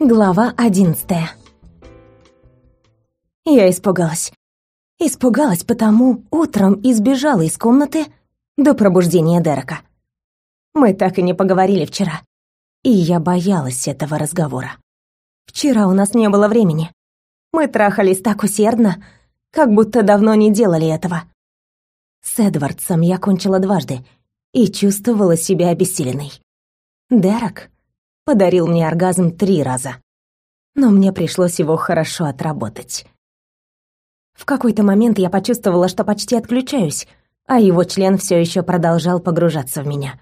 Глава одиннадцатая. Я испугалась. Испугалась, потому утром избежала из комнаты до пробуждения Дерека. Мы так и не поговорили вчера. И я боялась этого разговора. Вчера у нас не было времени. Мы трахались так усердно, как будто давно не делали этого. С Эдвардсом я кончила дважды и чувствовала себя обессиленной. Дерек подарил мне оргазм три раза. Но мне пришлось его хорошо отработать. В какой-то момент я почувствовала, что почти отключаюсь, а его член все еще продолжал погружаться в меня.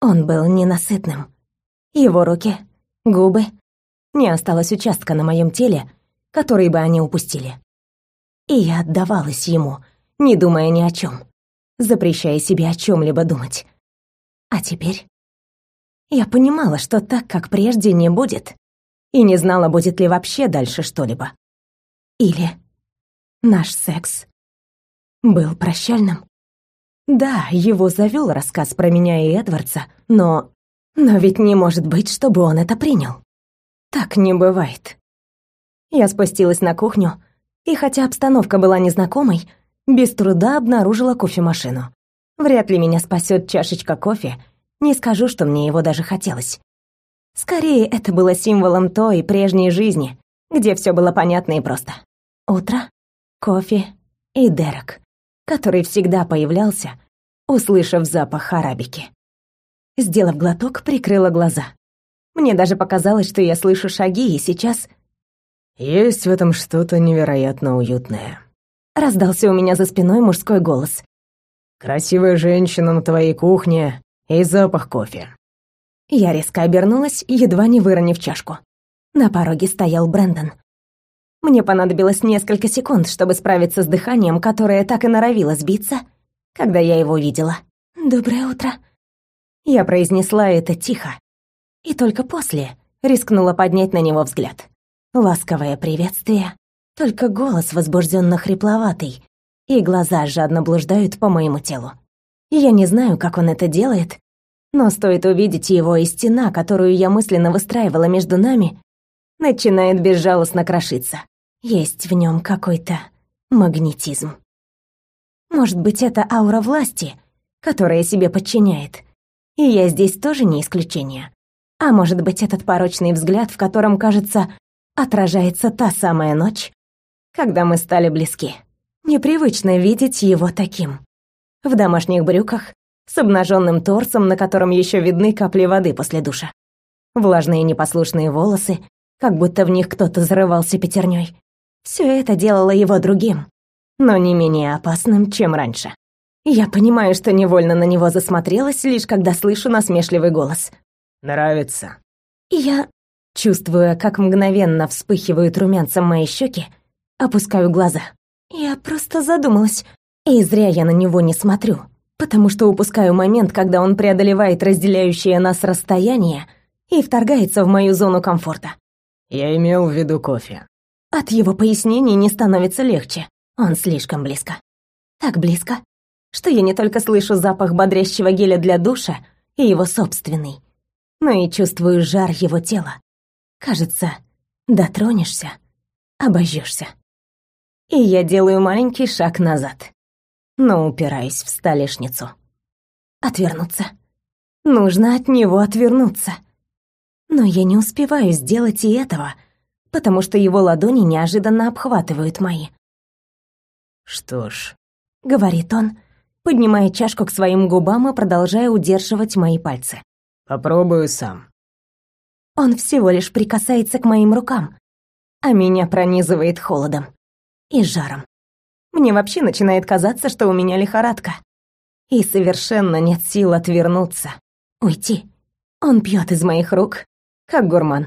Он был ненасытным. Его руки, губы. Не осталось участка на моем теле, который бы они упустили. И я отдавалась ему, не думая ни о чем, запрещая себе о чем-либо думать. А теперь я понимала, что так, как прежде, не будет, и не знала, будет ли вообще дальше что-либо. Или наш секс был прощальным. Да, его завел рассказ про меня и Эдвардса, но... Но ведь не может быть, чтобы он это принял. Так не бывает. Я спустилась на кухню, и хотя обстановка была незнакомой, без труда обнаружила кофемашину. Вряд ли меня спасет чашечка кофе — не скажу, что мне его даже хотелось. Скорее, это было символом той прежней жизни, где все было понятно и просто. Утро, кофе и Дерек, который всегда появлялся, услышав запах арабики. Сделав глоток, прикрыла глаза. Мне даже показалось, что я слышу шаги, и сейчас... «Есть в этом что-то невероятно уютное», — раздался у меня за спиной мужской голос. «Красивая женщина на твоей кухне, и запах кофе. Я резко обернулась, едва не выронив чашку. На пороге стоял Брэндон. Мне понадобилось несколько секунд, чтобы справиться с дыханием, которое так и норовило сбиться, когда я его видела. «Доброе утро». Я произнесла это тихо. И только после рискнула поднять на него взгляд. Ласковое приветствие, только голос возбужденно хрипловатый, и глаза жадно блуждают по моему телу. Я не знаю, как он это делает, но стоит увидеть его, и стена, которую я мысленно выстраивала между нами, начинает безжалостно крошиться. Есть в нем какой-то магнетизм. Может быть, это аура власти, которая себе подчиняет. И я здесь тоже не исключение. А может быть, этот порочный взгляд, в котором, кажется, отражается та самая ночь, когда мы стали близки. Непривычно видеть его таким в домашних брюках, с обнаженным торсом, на котором еще видны капли воды после душа. Влажные непослушные волосы, как будто в них кто-то зарывался пятерней. Все это делало его другим, но не менее опасным, чем раньше. Я понимаю, что невольно на него засмотрелась, лишь когда слышу насмешливый голос. «Нравится». я, чувствуя, как мгновенно вспыхивают румянцем мои щеки, опускаю глаза. Я просто задумалась, и зря я на него не смотрю, потому что упускаю момент, когда он преодолевает разделяющее нас расстояние и вторгается в мою зону комфорта. Я имел в виду кофе. От его пояснений не становится легче. Он слишком близко. Так близко, что я не только слышу запах бодрящего геля для душа и его собственный, но и чувствую жар его тела. Кажется, дотронешься, обожжешься. И я делаю маленький шаг назад но упираюсь в столешницу. Отвернуться. Нужно от него отвернуться. Но я не успеваю сделать и этого, потому что его ладони неожиданно обхватывают мои. «Что ж», — говорит он, поднимая чашку к своим губам и продолжая удерживать мои пальцы. «Попробую сам». Он всего лишь прикасается к моим рукам, а меня пронизывает холодом и жаром. Мне вообще начинает казаться, что у меня лихорадка. И совершенно нет сил отвернуться, уйти. Он пьет из моих рук, как гурман.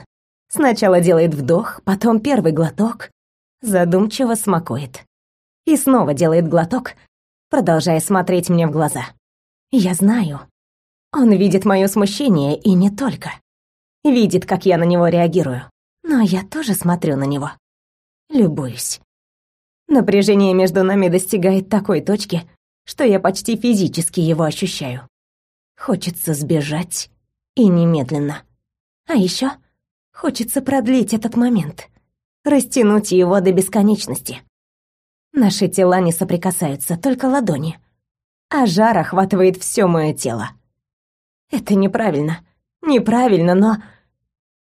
Сначала делает вдох, потом первый глоток, задумчиво смакует. И снова делает глоток, продолжая смотреть мне в глаза. Я знаю. Он видит мое смущение, и не только. Видит, как я на него реагирую. Но я тоже смотрю на него. Любуюсь. Напряжение между нами достигает такой точки, что я почти физически его ощущаю. Хочется сбежать и немедленно. А еще Хочется продлить этот момент, растянуть его до бесконечности. Наши тела не соприкасаются, только ладони. А жар охватывает все мое тело. Это неправильно. Неправильно, но...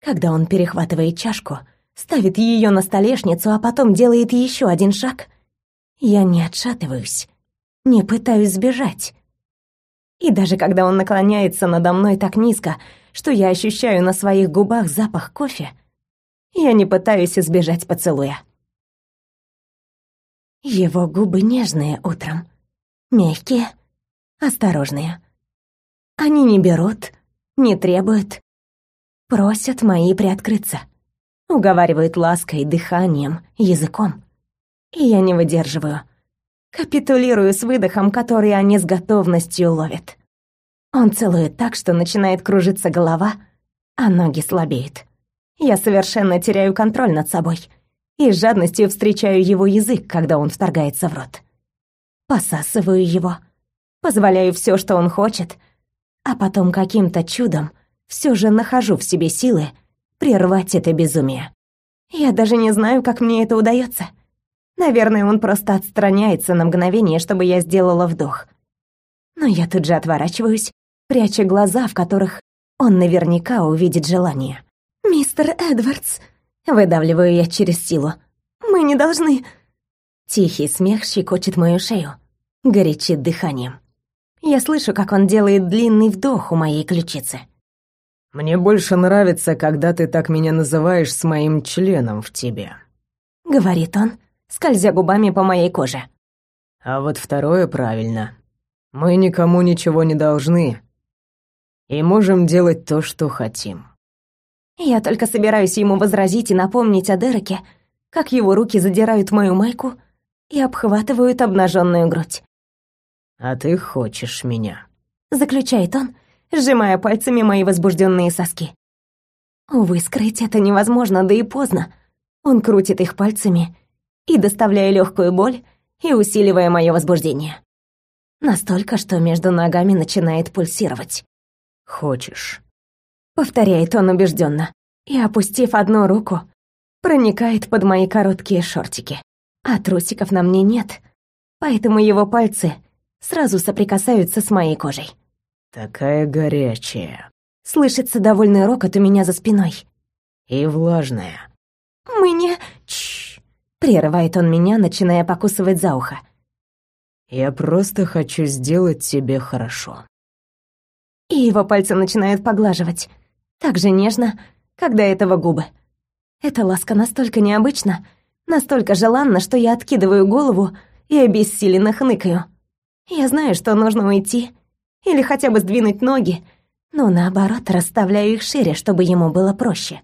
Когда он перехватывает чашку, ставит ее на столешницу, а потом делает еще один шаг, я не отшатываюсь, не пытаюсь сбежать. И даже когда он наклоняется надо мной так низко, что я ощущаю на своих губах запах кофе, я не пытаюсь избежать поцелуя. Его губы нежные утром, мягкие, осторожные. Они не берут, не требуют, просят мои приоткрыться, уговаривают лаской, дыханием, языком. И я не выдерживаю. Капитулирую с выдохом, который они с готовностью ловят. Он целует так, что начинает кружиться голова, а ноги слабеют. Я совершенно теряю контроль над собой и с жадностью встречаю его язык, когда он вторгается в рот. Посасываю его, позволяю все, что он хочет, а потом каким-то чудом все же нахожу в себе силы прервать это безумие. Я даже не знаю, как мне это удается. Наверное, он просто отстраняется на мгновение, чтобы я сделала вдох. Но я тут же отворачиваюсь, пряча глаза, в которых он наверняка увидит желание. «Мистер Эдвардс», — выдавливаю я через силу, — «мы не должны...» Тихий смех щекочет мою шею, горячит дыханием. Я слышу, как он делает длинный вдох у моей ключицы. «Мне больше нравится, когда ты так меня называешь с моим членом в тебе», — говорит он, скользя губами по моей коже. «А вот второе правильно. Мы никому ничего не должны и можем делать то, что хотим». Я только собираюсь ему возразить и напомнить о Дереке, как его руки задирают мою майку и обхватывают обнаженную грудь. «А ты хочешь меня», — заключает он, сжимая пальцами мои возбужденные соски. Увы, скрыть это невозможно, да и поздно. Он крутит их пальцами и доставляя легкую боль и усиливая мое возбуждение. Настолько, что между ногами начинает пульсировать. «Хочешь», повторяет он убежденно и, опустив одну руку, проникает под мои короткие шортики. А трусиков на мне нет, поэтому его пальцы сразу соприкасаются с моей кожей. «Такая горячая», — слышится довольный рокот у меня за спиной. «И влажная». «Мы не...» Чш. прерывает он меня, начиная покусывать за ухо. «Я просто хочу сделать тебе хорошо». И его пальцы начинают поглаживать, так же нежно, как до этого губы. Эта ласка настолько необычна, настолько желанна, что я откидываю голову и обессиленно хныкаю. Я знаю, что нужно уйти или хотя бы сдвинуть ноги, но наоборот расставляю их шире, чтобы ему было проще.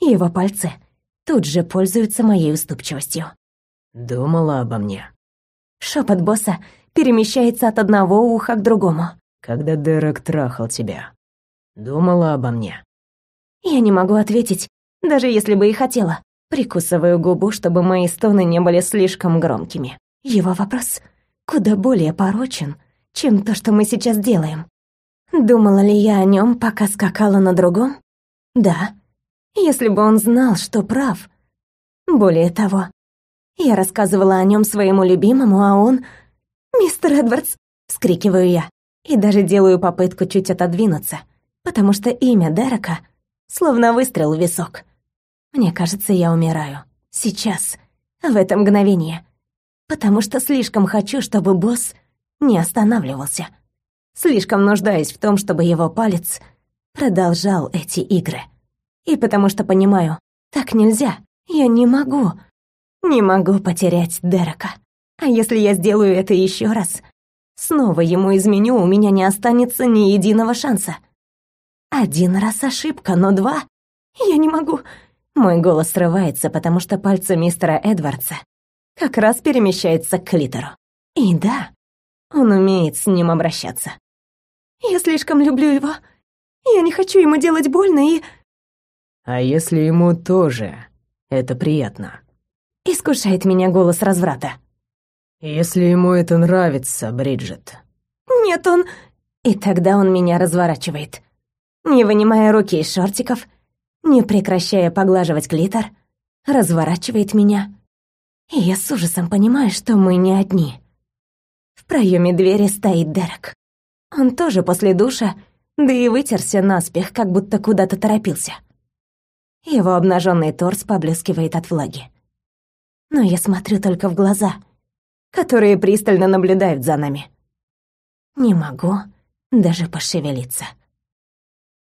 Его пальцы тут же пользуются моей уступчивостью. «Думала обо мне». Шепот босса перемещается от одного уха к другому. «Когда Дерек трахал тебя, Думала обо мне. Я не могу ответить, даже если бы и хотела. Прикусываю губу, чтобы мои стоны не были слишком громкими. Его вопрос куда более порочен, чем то, что мы сейчас делаем. Думала ли я о нем, пока скакала на другом? Да. Если бы он знал, что прав. Более того, я рассказывала о нем своему любимому, а он... «Мистер Эдвардс!» — вскрикиваю я и даже делаю попытку чуть отодвинуться — потому что имя Дерека словно выстрел в висок. Мне кажется, я умираю. Сейчас, в это мгновение. Потому что слишком хочу, чтобы босс не останавливался. Слишком нуждаюсь в том, чтобы его палец продолжал эти игры. И потому что понимаю, так нельзя. Я не могу. Не могу потерять Дерека. А если я сделаю это еще раз, снова ему изменю, у меня не останется ни единого шанса. Один раз ошибка, но два... Я не могу... Мой голос срывается, потому что пальцы мистера Эдвардса как раз перемещаются к клитору. И да, он умеет с ним обращаться. Я слишком люблю его. Я не хочу ему делать больно и... А если ему тоже это приятно? Искушает меня голос разврата. Если ему это нравится, Бриджит. Нет, он... И тогда он меня разворачивает не вынимая руки из шортиков, не прекращая поглаживать клитор, разворачивает меня. И я с ужасом понимаю, что мы не одни. В проеме двери стоит Дерек. Он тоже после душа, да и вытерся наспех, как будто куда-то торопился. Его обнаженный торс поблескивает от влаги. Но я смотрю только в глаза, которые пристально наблюдают за нами. Не могу даже пошевелиться.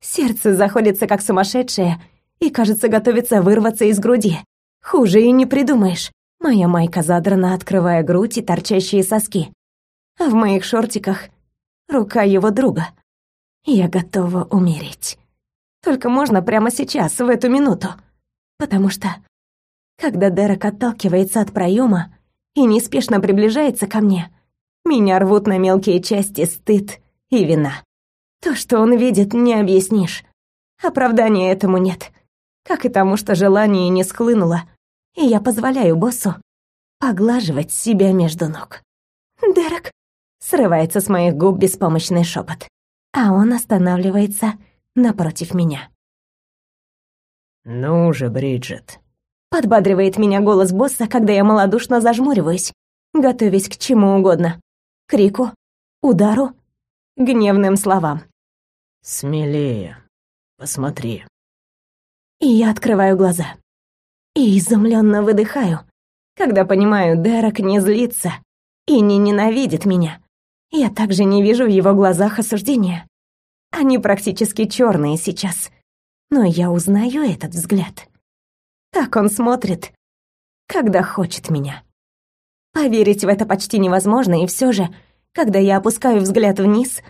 Сердце заходится как сумасшедшее и, кажется, готовится вырваться из груди. Хуже и не придумаешь. Моя майка задрана, открывая грудь и торчащие соски. А в моих шортиках рука его друга. Я готова умереть. Только можно прямо сейчас, в эту минуту. Потому что, когда Дерек отталкивается от проема и неспешно приближается ко мне, меня рвут на мелкие части стыд и вина. То, что он видит, не объяснишь. Оправдания этому нет. Как и тому, что желание не схлынуло, и я позволяю боссу поглаживать себя между ног. «Дерек!» — срывается с моих губ беспомощный шепот, а он останавливается напротив меня. «Ну же, Бриджит!» — подбадривает меня голос босса, когда я малодушно зажмуриваюсь, готовясь к чему угодно. Крику, удару, гневным словам. «Смелее, посмотри». И я открываю глаза. И изумленно выдыхаю, когда понимаю, Дерек не злится и не ненавидит меня. Я также не вижу в его глазах осуждения. Они практически черные сейчас. Но я узнаю этот взгляд. Так он смотрит, когда хочет меня. Поверить в это почти невозможно, и все же, когда я опускаю взгляд вниз,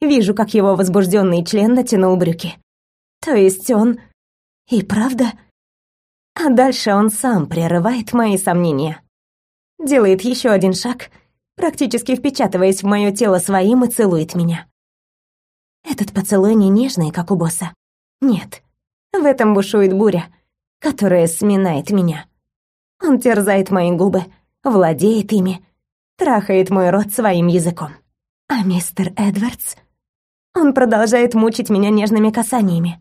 вижу, как его возбужденный член натянул брюки. То есть он и правда а дальше он сам прерывает мои сомнения. Делает еще один шаг, практически впечатываясь в мое тело своим и целует меня. Этот поцелуй не нежный, как у босса. Нет, в этом бушует буря, которая сминает меня. Он терзает мои губы, владеет ими, трахает мой рот своим языком. А мистер Эдвардс... Он продолжает мучить меня нежными касаниями.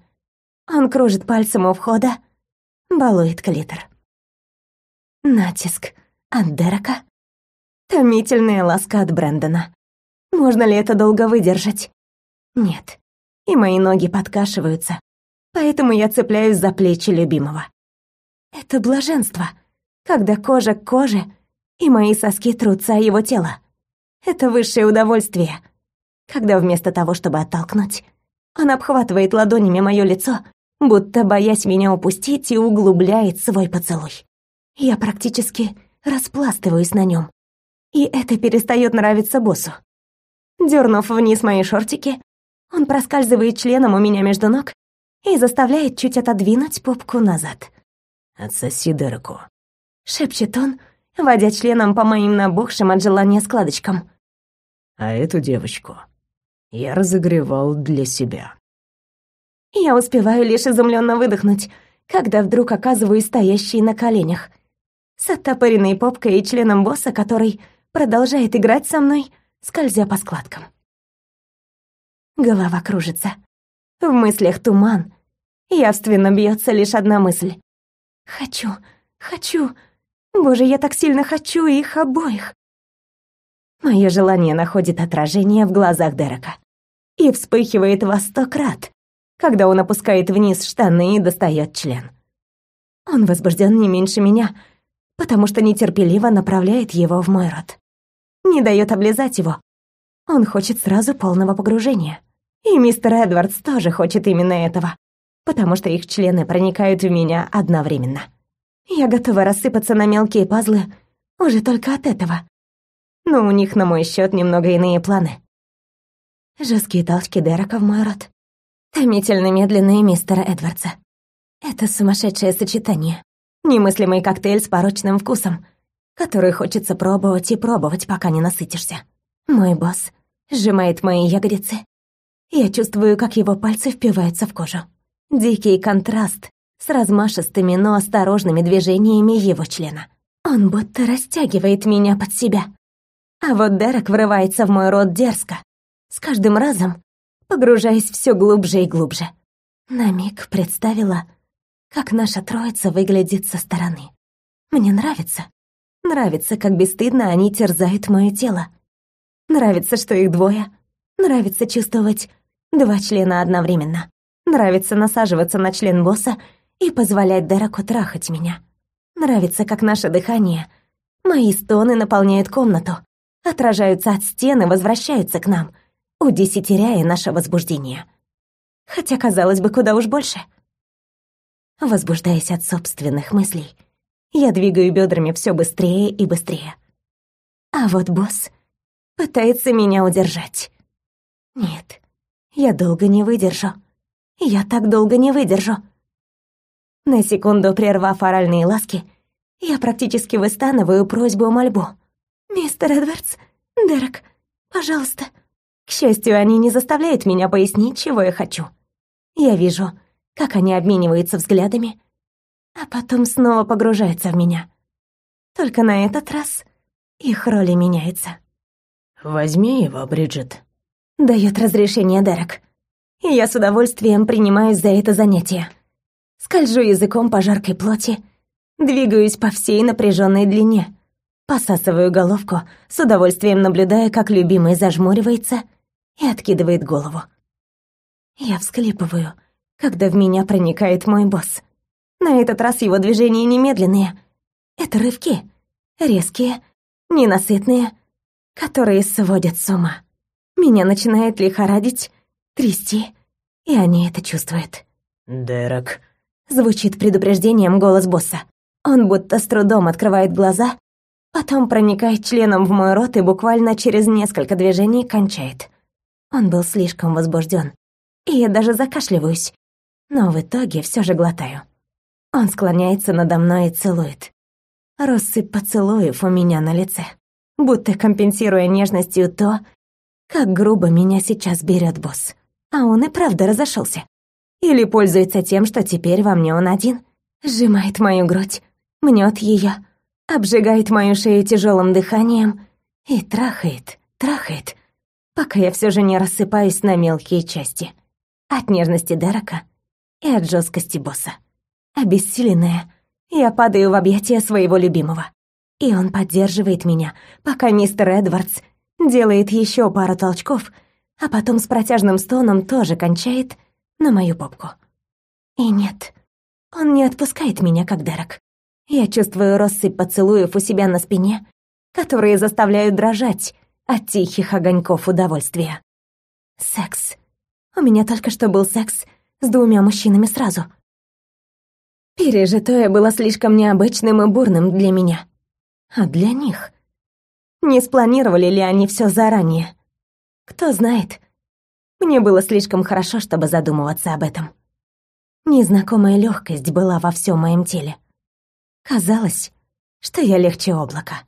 Он кружит пальцем у входа, балует клитор. Натиск от Дерека. Томительная ласка от Брэндона. Можно ли это долго выдержать? Нет. И мои ноги подкашиваются, поэтому я цепляюсь за плечи любимого. Это блаженство, когда кожа к коже, и мои соски трутся о его тело. Это высшее удовольствие, когда вместо того, чтобы оттолкнуть, он обхватывает ладонями мое лицо будто боясь меня упустить и углубляет свой поцелуй. Я практически распластываюсь на нем, и это перестает нравиться боссу. Дернув вниз мои шортики, он проскальзывает членом у меня между ног и заставляет чуть отодвинуть попку назад. «Отсоси Дереку», — шепчет он, водя членом по моим набухшим от желания складочкам. «А эту девочку я разогревал для себя». Я успеваю лишь изумленно выдохнуть, когда вдруг оказываюсь стоящей на коленях, с оттопыренной попкой и членом босса, который продолжает играть со мной, скользя по складкам. Голова кружится. В мыслях туман. Явственно бьется лишь одна мысль. Хочу, хочу. Боже, я так сильно хочу их обоих. Мое желание находит отражение в глазах Дерека и вспыхивает во сто крат, когда он опускает вниз штаны и достает член. Он возбужден не меньше меня, потому что нетерпеливо направляет его в мой рот. Не дает облизать его. Он хочет сразу полного погружения. И мистер Эдвардс тоже хочет именно этого, потому что их члены проникают в меня одновременно. Я готова рассыпаться на мелкие пазлы уже только от этого. Но у них на мой счет немного иные планы. Жесткие толчки Дерека в мой рот. Томительно медленные мистера Эдвардса. Это сумасшедшее сочетание. Немыслимый коктейль с порочным вкусом, который хочется пробовать и пробовать, пока не насытишься. Мой босс сжимает мои ягодицы. Я чувствую, как его пальцы впиваются в кожу. Дикий контраст с размашистыми, но осторожными движениями его члена. Он будто растягивает меня под себя. А вот Дерек врывается в мой рот дерзко, с каждым разом погружаясь все глубже и глубже. На миг представила, как наша троица выглядит со стороны. Мне нравится. Нравится, как бесстыдно они терзают мое тело. Нравится, что их двое. Нравится чувствовать два члена одновременно. Нравится насаживаться на член босса и позволять Дереку трахать меня. Нравится, как наше дыхание, мои стоны наполняют комнату, отражаются от стены, возвращаются к нам, удесятеряя наше возбуждение. Хотя, казалось бы, куда уж больше. Возбуждаясь от собственных мыслей, я двигаю бедрами все быстрее и быстрее. А вот босс пытается меня удержать. Нет, я долго не выдержу. Я так долго не выдержу. На секунду прервав оральные ласки, я практически выстанываю просьбу о мольбу. «Мистер Эдвардс, Дерек, пожалуйста». К счастью, они не заставляют меня пояснить, чего я хочу. Я вижу, как они обмениваются взглядами, а потом снова погружаются в меня. Только на этот раз их роли меняются. «Возьми его, Бриджит», — дает разрешение Дерек. И я с удовольствием принимаюсь за это занятие. Скольжу языком по жаркой плоти, двигаюсь по всей напряженной длине, посасываю головку, с удовольствием наблюдая, как любимый зажмуривается и откидывает голову. Я всклипываю, когда в меня проникает мой босс. На этот раз его движения немедленные. Это рывки, резкие, ненасытные, которые сводят с ума. Меня начинает лихорадить, трясти, и они это чувствуют. «Дерек», Звучит предупреждением голос босса. Он будто с трудом открывает глаза, потом проникает членом в мой рот и буквально через несколько движений кончает. Он был слишком возбужден, и я даже закашливаюсь, но в итоге все же глотаю. Он склоняется надо мной и целует. Россыпь поцелуев у меня на лице, будто компенсируя нежностью то, как грубо меня сейчас берет босс. А он и правда разошелся. Или пользуется тем, что теперь во мне он один. Сжимает мою грудь, мнет ее, обжигает мою шею тяжелым дыханием и трахает, трахает, пока я все же не рассыпаюсь на мелкие части. От нежности Дерека и от жесткости босса. Обессиленная, я падаю в объятия своего любимого. И он поддерживает меня, пока мистер Эдвардс делает еще пару толчков, а потом с протяжным стоном тоже кончает — на мою попку. И нет, он не отпускает меня, как Дерек. Я чувствую россыпь поцелуев у себя на спине, которые заставляют дрожать от тихих огоньков удовольствия. Секс. У меня только что был секс с двумя мужчинами сразу. Пережитое было слишком необычным и бурным для меня. А для них? Не спланировали ли они все заранее? Кто знает, мне было слишком хорошо, чтобы задумываться об этом. Незнакомая легкость была во всем моем теле. Казалось, что я легче облака.